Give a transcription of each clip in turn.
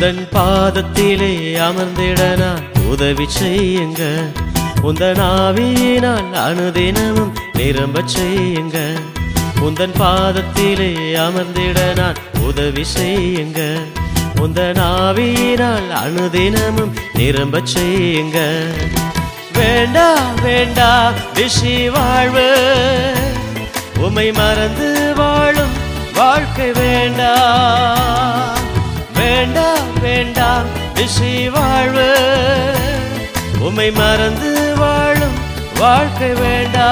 உந்தன் பாதத்திலே அமர்ந்திட நான் உதவி செய்யுங்க. உந்தன் ஆவியினால் அனுதினமும் நிரம்ப செய்யுங்க. உந்தன் பாதத்திலே அமர்ந்திட நான் உதவி செய்யுங்க. உந்தன் ஆவியினால் அனுதினமும் நிரம்ப செய்யுங்க. வேண்டா வேண்டா ரிஷி வாழ்வு. உமை மறந்து வாழும் வாழ்க்கை வேண்டா. வேண்டா வேண்டாம் ரிஷி வாழ்வு. உமை மறந்து வாழும் வாழ்க்கை வேண்டா.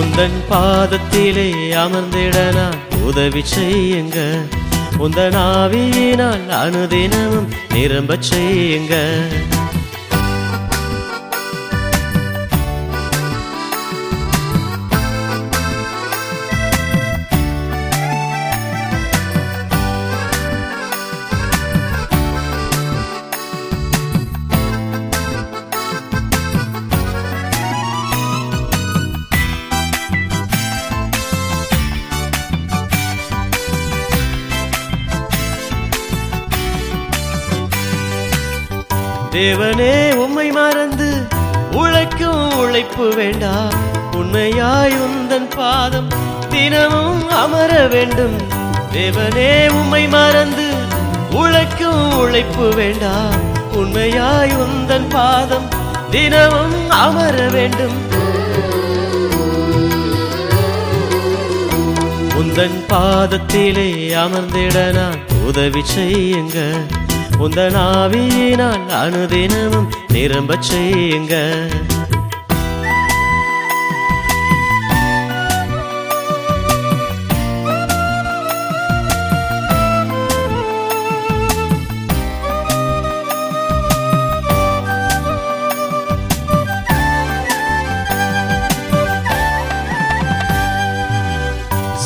உந்தன் பாதத்திலே அமர்ந்திட நான் உதவி செய்யுங்க. உந்தன் ஆவியினால் அனுதினமும் நிரம்ப செய்யுங்க. தேவனே உம்மை மறந்து உழைக்கும் உழைப்பு வேண்டாம் உண்மையாய் உந்தன் பாதம் தினமும் அமர வேண்டும். தேவனே உம்மை மறந்து உழைக்கும் உழைப்பு வேண்டாம் உண்மையாய் உந்தன் பாதம் தினமும் அமர வேண்டும். உந்தன் பாதத்திலே அமர்ந்திட நான் உதவி செய்யுங்க. உந்தன் ஆவியினால் அனுதினமும் நிரம்ப செய்யுங்க.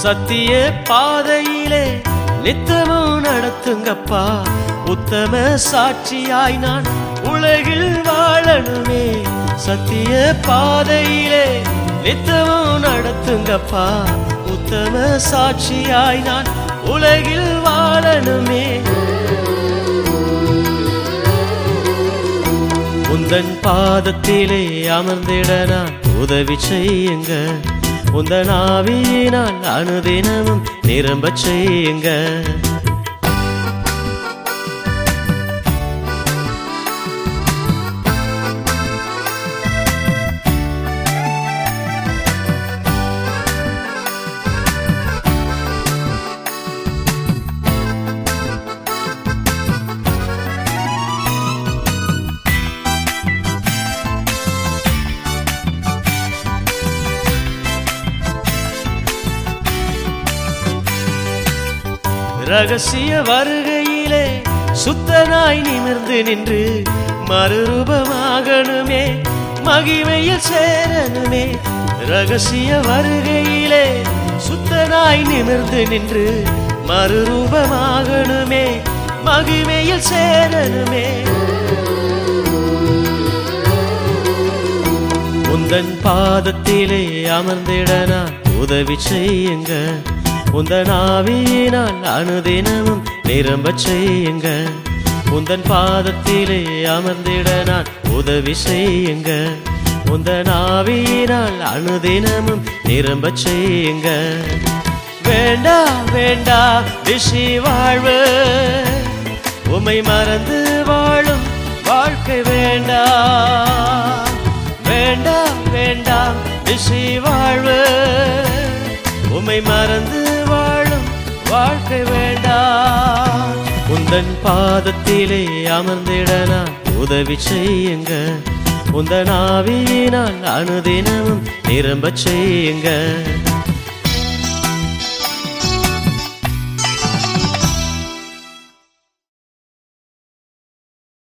சத்திய பாதையிலே நித்தமும் நடத்துங்கப்பா. உத்தம சாட்சியாய் நான் உலகில் வாழணுமே. சத்திய பாதையிலே நித்தமும் நடத்துங்கப்பா. உத்தம சாட்சியாய் நான் உலகில் வாழணுமே. உந்தன் பாதத்திலே அமர்ந்திட நான் உதவி செய்யுங்க. உந்தன் ஆவியினால் அனுதினமும் நிரம்பச் செய்யுங்க. ரகசிய வருகையிலே சுத்தனாய் நிமிர்ந்து நின்று மறுரூபமாகணுமே மகிமையில் சேரணுமே. ரகசிய வருகையிலே சுத்தனாய் நிமிர்ந்து நின்று மறுரூபமாகணுமே மகிமையில் சேரணுமே. உந்தன் பாதத்திலே அமர்ந்திட நான் உதவி செய்யுங்க. உந்தன் ஆவியினால் அனுதினமும் நிரம்ப செய்யுங்க. உந்தன் பாதத்திலே அமர்ந்திட நான் உதவி செய்யுங்க. உந்தன் ஆவியினால் அனுதினமும் நிரம்ப செய்யுங்க. வேண்டா வேண்டா ரிஷி வாழ்வு. உமை மறந்து வாழும் வாழ்க்கை வேண்டா. வேண்டாம் வேண்டாம் ரிஷி வாழ்வு. உமை மறந்து வாழும் வாழ்க்கை வேண்டாம். உந்தன் பாதத்திலே அமர்ந்திட நான் உதவி செய்யுங்க. உந்தன் ஆவியினால் அனுதினமும் நிரம்ப செய்யுங்க.